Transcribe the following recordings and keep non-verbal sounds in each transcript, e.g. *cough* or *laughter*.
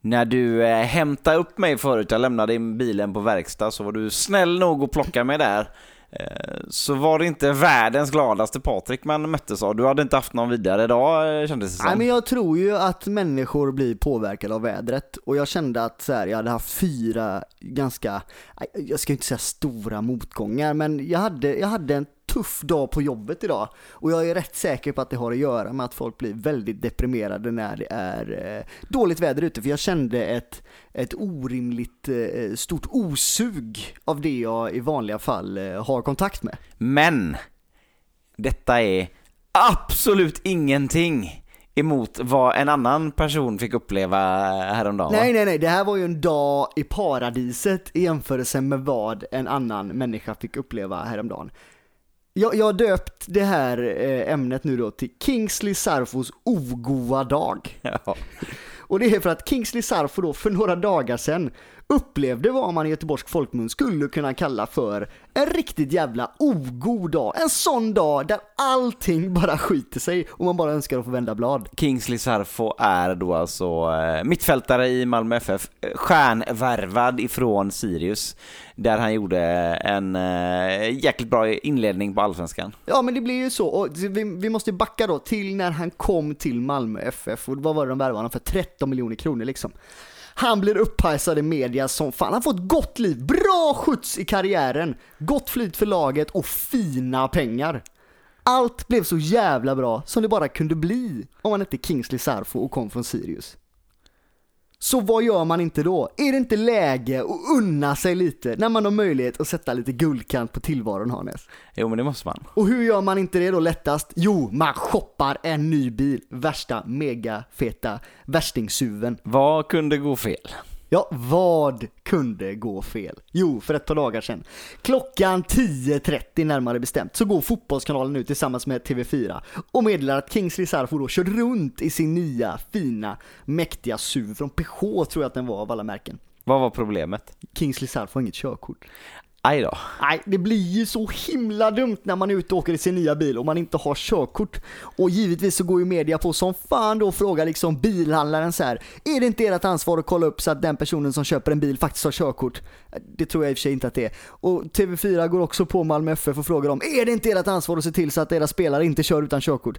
När du eh, hämtade upp mig förut, jag lämnade in bilen på verkstad, så var du snäll nog att plocka mig där. Eh, så var det inte världens gladaste Patrik man möttes av. Du hade inte haft någon vidare dag eh, kändes det som. Nej men jag tror ju att människor blir påverkade av vädret och jag kände att så här, jag hade haft fyra ganska, jag ska inte säga stora motgångar men jag hade, jag hade en tuff dag på jobbet idag och jag är rätt säker på att det har att göra med att folk blir väldigt deprimerade när det är eh, dåligt väder ute för jag kände ett, ett orimligt eh, stort osug av det jag i vanliga fall eh, har kontakt med. Men detta är absolut ingenting emot vad en annan person fick uppleva häromdagen va? Nej, nej, nej, det här var ju en dag i paradiset i jämförelse med vad en annan människa fick uppleva häromdagen. Jag, jag har döpt det här eh, ämnet nu då till Kingsley Sarfos ogoa dag. Ja. Och det är för att Kingsley Sarfo då för några dagar sedan upplevde vad man i göteborgsk folkmun skulle kunna kalla för en riktigt jävla ogod dag. En sån dag där allting *laughs* bara skiter sig och man bara önskar att få vända blad. Kingsley Sarfo är då alltså eh, mittfältare i Malmö FF, stjärnvärvad ifrån Sirius, där han gjorde en eh, jäkligt bra inledning på Allsvenskan. Ja men det blir ju så, och vi, vi måste backa då till när han kom till Malmö FF och vad var det de värvade honom för? 13 miljoner kronor liksom. Han blir upphajsad i media som fan, han får ett gott liv, bra skjuts i karriären, gott flyt för laget och fina pengar. Allt blev så jävla bra som det bara kunde bli om man hette Kingsley Sarfo och kom från Sirius. Så vad gör man inte då? Är det inte läge att unna sig lite när man har möjlighet att sätta lite guldkant på tillvaron Hannes? Jo men det måste man. Och hur gör man inte det då lättast? Jo, man shoppar en ny bil. Värsta megafeta värstingsuven. Vad kunde gå fel? Ja, vad kunde gå fel? Jo, för ett par dagar sedan. Klockan 10.30 närmare bestämt så går Fotbollskanalen ut tillsammans med TV4 och meddelar att Kingsley Sarfo då kör runt i sin nya, fina, mäktiga SUV från Peugeot tror jag att den var av alla märken. Vad var problemet? Kingsley Sarfo har inget körkort. Aj då. Nej, det blir ju så himla dumt när man är ute och åker i sin nya bil och man inte har körkort. Och givetvis så går ju media på som fan då och frågar liksom bilhandlaren så här. Är det inte ert ansvar att kolla upp så att den personen som köper en bil faktiskt har körkort? Det tror jag i och för sig inte att det är. Och TV4 går också på Malmö FF och frågar dem. Är det inte ert ansvar att se till så att era spelare inte kör utan körkort?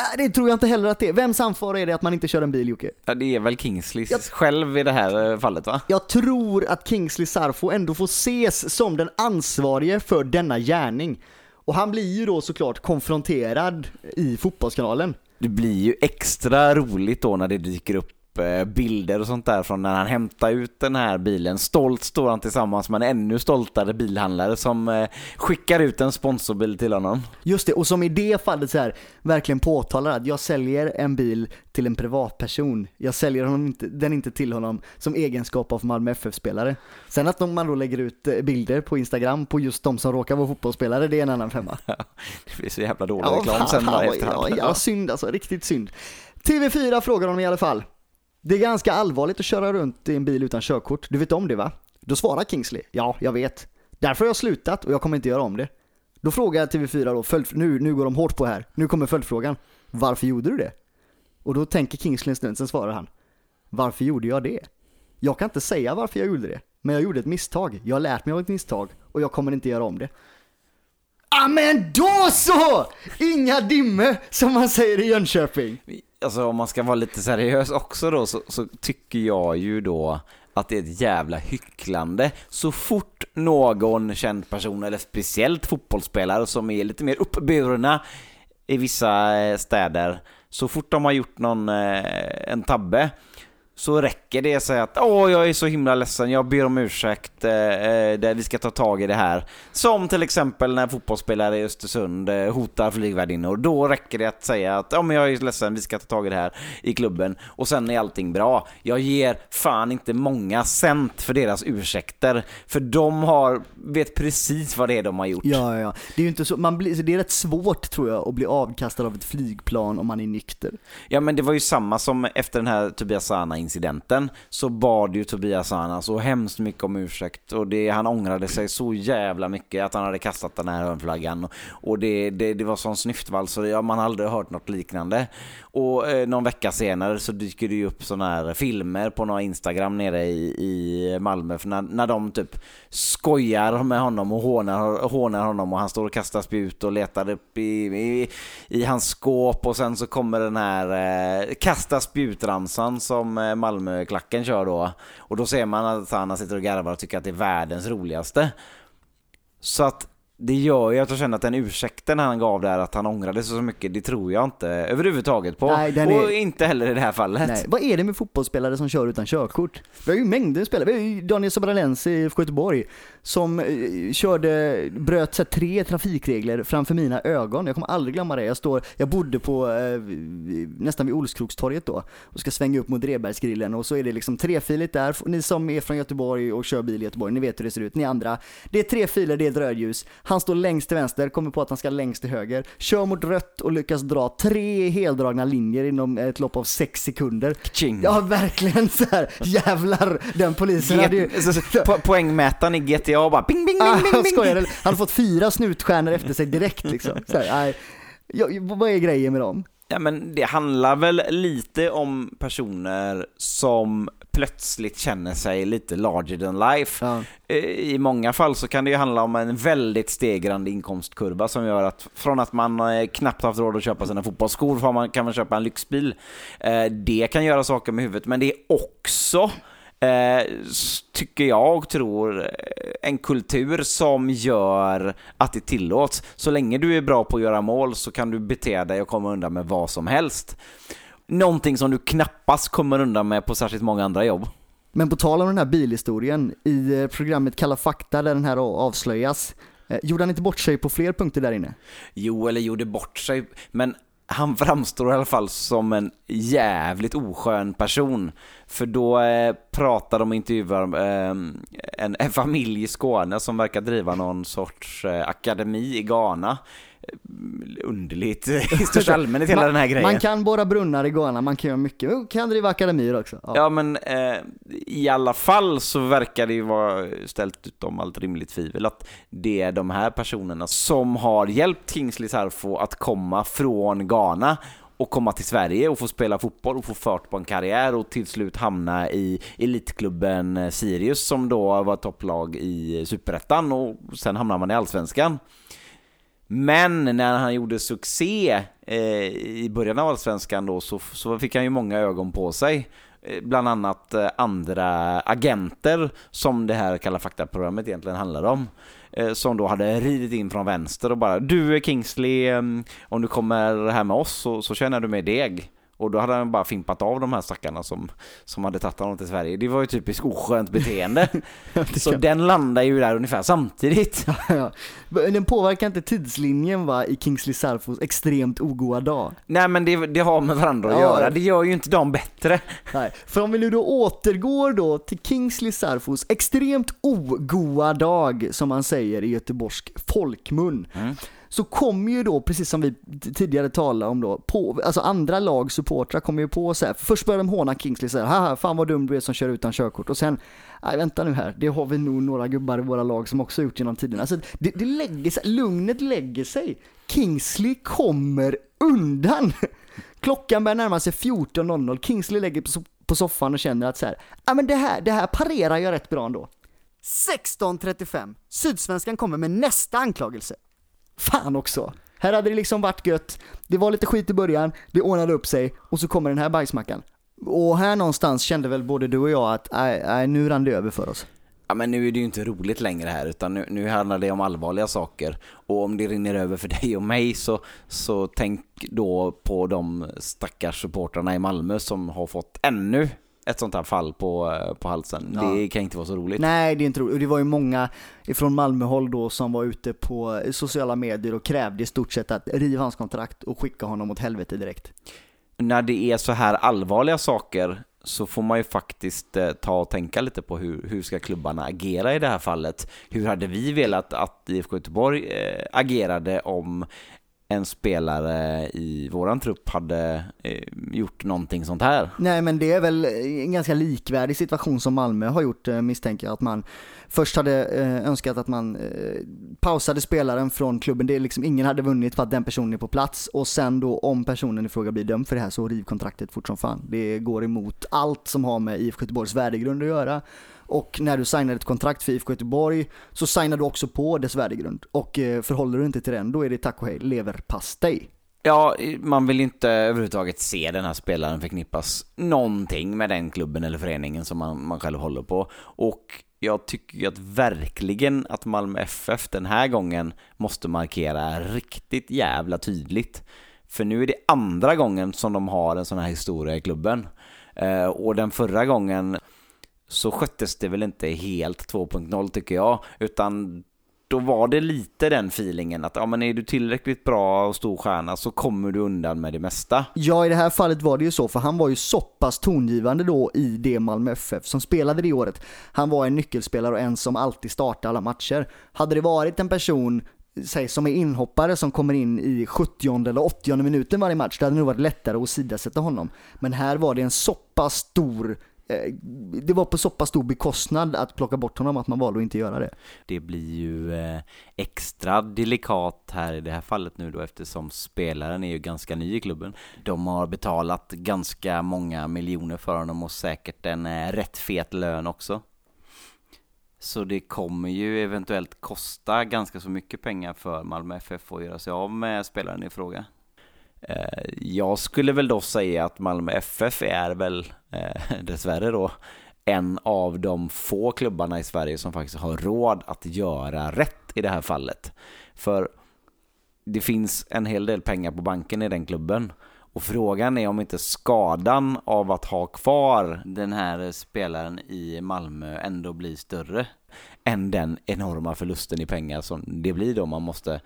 Äh, Det tror jag inte heller att det är. Vems ansvar är det att man inte kör en bil Jocke? Ja, det är väl Kingsleys Jag- själv i det här eh, fallet va? Jag tror att Kingsley Sarfo ändå får ses som den ansvarige för denna gärning. Och han blir ju då såklart konfronterad i Fotbollskanalen. Det blir ju extra roligt då när det dyker upp eh, bilder och sånt där från när han hämtar ut den här bilen. Stolt står han tillsammans med en ännu stoltare bilhandlare som eh, skickar ut en sponsorbil till honom. Just det, och som i det fallet så här verkligen påtalar att jag säljer en bil till en privatperson. Jag säljer honom inte, den inte till honom som egenskap av Malmö FF-spelare. Sen att man då lägger ut eh, bilder på Instagram på just de som råkar vara fotbollsspelare, det är en annan femma. *laughs* Det blir så jävla dålig reklam sen *laughs* fan, vad- efterhand. ja, ja, synd alltså, riktigt synd. TV4 frågar honom i alla fall. Det är ganska allvarligt att köra runt i en bil utan körkort. Du vet om det va? Då svarar Kingsley. Ja, jag vet. Därför har jag slutat och jag kommer inte göra om det. Då frågar TV4 då, följd, nu, nu går de hårt på här. Nu kommer följdfrågan. Varför gjorde du det? Och då tänker Kingsley en stund, sen svarar han. Varför gjorde jag det? Jag kan inte säga varför jag gjorde det. Men jag gjorde ett misstag. Jag har lärt mig av ett misstag och jag kommer inte göra om det. Ja men då så! Inga dimme som man säger i Jönköping. Alltså om man ska vara lite seriös också då så, så tycker jag ju då att det är ett jävla hycklande. Så fort någon känd person, eller speciellt fotbollsspelare som är lite mer uppburna i vissa eh, städer, så fort de har gjort någon, eh, en tabbe, så räcker det att säga att åh, jag är så himla ledsen, jag ber om ursäkt, eh, eh, vi ska ta tag i det här. Som till exempel när fotbollsspelare i Östersund eh, hotar flygvärdinnor. Då räcker det att säga att men jag är ledsen, vi ska ta tag i det här i klubben. Och sen är allting bra. Jag ger fan inte många cent för deras ursäkter. För de har, vet precis vad det är de har gjort. Ja, ja. Det är ju inte så, man blir, det är rätt svårt tror jag att bli avkastad av ett flygplan om man är nykter. Ja men det var ju samma som efter den här Tobias Sana incidenten så bad ju Tobias Sana så hemskt mycket om ursäkt. Och det, han ångrade sig så jävla mycket att han hade kastat den här hörnflaggan. Och, och det, det, det var sån snyftvall så ja, man har aldrig hört något liknande. Och eh, någon vecka senare så dyker det ju upp såna här filmer på några Instagram nere i, i Malmö. För när, när de typ skojar med honom och hånar, hånar honom och han står och kastar spjut och letar upp i, i, i hans skåp. Och sen så kommer den här eh, kasta spjutramsan som eh, Malmöklacken kör då och då ser man att Sanna sitter och garvar och tycker att det är världens roligaste. Så att det gör ju att jag känner att den ursäkten han gav där att han ångrade sig så mycket, det tror jag inte överhuvudtaget på. Nej, den och är- inte heller i det här fallet. Nej. Vad är det med fotbollsspelare som kör utan körkort? Vi har ju mängder av spelare. Vi har ju Daniel Sobralense i IFK Göteborg som eh, körde, bröt så tre trafikregler framför mina ögon. Jag kommer aldrig glömma det. Jag, står, jag bodde på eh, nästan vid Olskrokstorget då och ska svänga upp mot Rebergsgrillen och så är det liksom trefiligt där. Ni som är från Göteborg och kör bil i Göteborg, ni vet hur det ser ut. Ni andra. Det är tre filer, det är ett rödljus. Han står längst till vänster, kommer på att han ska längst till höger, kör mot rött och lyckas dra tre heldragna linjer inom ett lopp av sex sekunder. Ching. Ja, verkligen så här. jävlar, den polisen hade ju... Po- Poängmätaren i GTA bara ping, ping, Ah, ping, ping, jag ping. skojar, han hade fått fyra snutstjärnor efter sig direkt liksom. Så här, nej. Ja, vad är grejen med dem? Ja, men det handlar väl lite om personer som plötsligt känner sig lite larger than life. Ja. Eh, I många fall så kan det ju handla om en väldigt stegrande inkomstkurva som gör att från att man eh, knappt haft råd att köpa sina fotbollsskor kan man köpa en lyxbil. Eh, Det kan göra saker med huvudet, men det är också tycker jag och tror, en kultur som gör att det tillåts. Så länge du är bra på att göra mål så kan du bete dig och komma undan med vad som helst. Någonting som du knappast kommer undan med på särskilt många andra jobb. Men på tal om den här bilhistorien, i eh, programmet Kalla fakta där den här avslöjas, eh, gjorde han inte bort sig på fler punkter där inne? Jo, eller gjorde bort sig, men han framstår i alla fall som en jävligt oskön person. För då eh, pratar de och intervjuar eh, en, en familj i Skåne som verkar driva någon sorts eh, akademi i Ghana. Underligt *laughs* i största allmänhet hela man, den här grejen. Man kan borra brunnar i Ghana, man kan göra mycket, man kan driva akademier också. Ja. Ja men eh, i alla fall så verkar det ju vara ställt utom allt rimligt tvivel att det är de här personerna som har hjälpt Kingsley Sarfo att komma från Ghana och komma till Sverige och få spela fotboll och få fart på en karriär och till slut hamna i elitklubben Sirius som då var topplag i Superettan och sen hamnar man i Allsvenskan. Men när han gjorde succé eh, i början av Allsvenskan då så, så fick han ju många ögon på sig. Eh, Bland annat eh, andra agenter som det här Kalla fakta-programmet egentligen handlar om. Eh, som då hade ridit in från vänster och bara Du Kingsley, eh, om du kommer här med oss så, så tjänar du mig deg. Och då hade han bara fimpat av de här stackarna som, som hade tagit honom till Sverige. Det var ju typiskt oskönt beteende. *laughs* så den landar ju där ungefär samtidigt. *laughs* Ja. Den påverkar inte tidslinjen va, i Kingsley Sarfos extremt ogoda dag. Nej men det, det har med varandra att Ja. göra, det gör ju inte dem bättre. Nej, för om vi nu då återgår då till Kingsley Sarfos extremt ogoa dag, som man säger i göteborgsk folkmun. Mm. Så kommer ju då, precis som vi tidigare talade om då, på, alltså andra lag supportrar kommer ju på så här. Först börjar de håna Kingsley så här, haha, fan vad dum du är som kör utan körkort. Och sen, nej vänta nu här, det har vi nog några gubbar i våra lag som också gjort genom tiderna. Alltså det, det lägger sig, lugnet lägger sig. Kingsley kommer undan. *laughs* Klockan börjar närma sig 14.00, Kingsley lägger på, so- på soffan och känner att så här, ja men det här, det här parerar jag rätt bra ändå. 16.35, Sydsvenskan kommer med nästa anklagelse. Fan också. Här hade det liksom varit gött, det var lite skit i början, det ordnade upp sig och så kommer den här bajsmackan. Och här någonstans kände väl både du och jag att nej, nej, nu rann det över för oss. Ja men nu är det ju inte roligt längre här utan nu, nu handlar det om allvarliga saker. Och om det rinner över för *laughs* dig och mig så, så tänk då på de stackars supportrarna i Malmö som har fått ännu ett sånt här fall på, eh, på halsen. Ja. Det kan inte vara så roligt. Nej, det är inte roligt. Och det var ju många ifrån Malmöhåll då som var ute på sociala medier och krävde i stort sett att riva hans kontrakt och skicka honom åt helvete direkt. När det är så här allvarliga saker så får man ju faktiskt eh, ta och tänka lite på hur, hur ska klubbarna agera i det här fallet. Hur hade vi velat att IFK Göteborg eh, agerade om en spelare i våran trupp hade eh, gjort någonting sånt här. Nej men det är väl en ganska likvärdig situation som Malmö har gjort eh, misstänker jag. Att man först hade eh, önskat att man eh, pausade spelaren från klubben. Det är liksom ingen hade vunnit för att den personen är på plats och sen då om personen i fråga blir dömd för det här så riv kontraktet fort som fan. Det går emot allt som har med IFK Göteborgs värdegrund att göra. Och när du signar ett kontrakt för IFK Göteborg så signar du också på dess värdegrund. Och eh, förhåller du inte till den, då är det tack och hej leverpastej. Ja, man vill inte överhuvudtaget se den här spelaren förknippas någonting med den klubben eller föreningen som man, man själv håller på. Och jag tycker ju att verkligen att Malmö FF den här gången måste markera riktigt jävla tydligt. För nu är det andra gången som de har en sån här historia i klubben. Eh, och den förra gången så sköttes det väl inte helt 2.0 tycker jag, utan då var det lite den feelingen att ja, men är du tillräckligt bra och stor stjärna så kommer du undan med det mesta. Ja, i det här fallet var det ju så, för han var ju så pass tongivande då i det Malmö FF som spelade det året. Han var en nyckelspelare och en som alltid startade alla matcher. Hade det varit en person säg, som är inhoppare som kommer in i 70 eller 80 minuten varje match, det hade nog varit lättare att sidasätta honom. Men här var det en så pass stor Eh, det var på så pass stor bekostnad att plocka bort honom att man valde att inte göra det. Det blir ju eh, extra delikat här i det här fallet nu då eftersom spelaren är ju ganska ny i klubben. De har betalat ganska många miljoner för honom och säkert en eh, rätt fet lön också. Så det kommer ju eventuellt kosta ganska så mycket pengar för Malmö FF att göra sig av med spelaren i fråga. Eh, jag skulle väl då säga att Malmö FF är väl eh, *laughs* dessvärre då en av de få klubbarna i Sverige som faktiskt har råd att göra rätt i det här fallet. För det finns en hel del pengar på banken i den klubben. Och frågan är om inte skadan av att ha kvar den här spelaren i Malmö ändå blir större än den enorma förlusten i pengar som det blir då man måste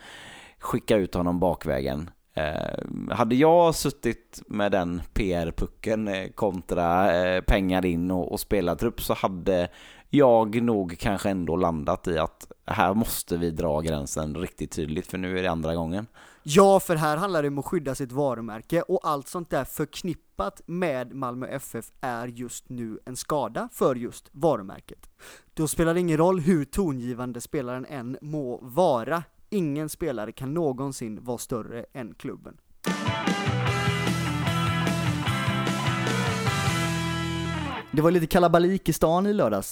skicka ut honom bakvägen. Eh, hade jag suttit med den PR-pucken eh, kontra eh, pengar in och, och spelartrupp så hade jag nog kanske ändå landat i att här måste vi dra gränsen riktigt tydligt för nu är det andra gången. Ja, för här handlar det om att skydda sitt varumärke och allt sånt där förknippat med Malmö FF är just nu en skada för just varumärket. Då spelar det ingen roll hur tongivande spelaren än må vara Ingen spelare kan någonsin vara större än klubben. Det var lite kalabalik i stan i lördags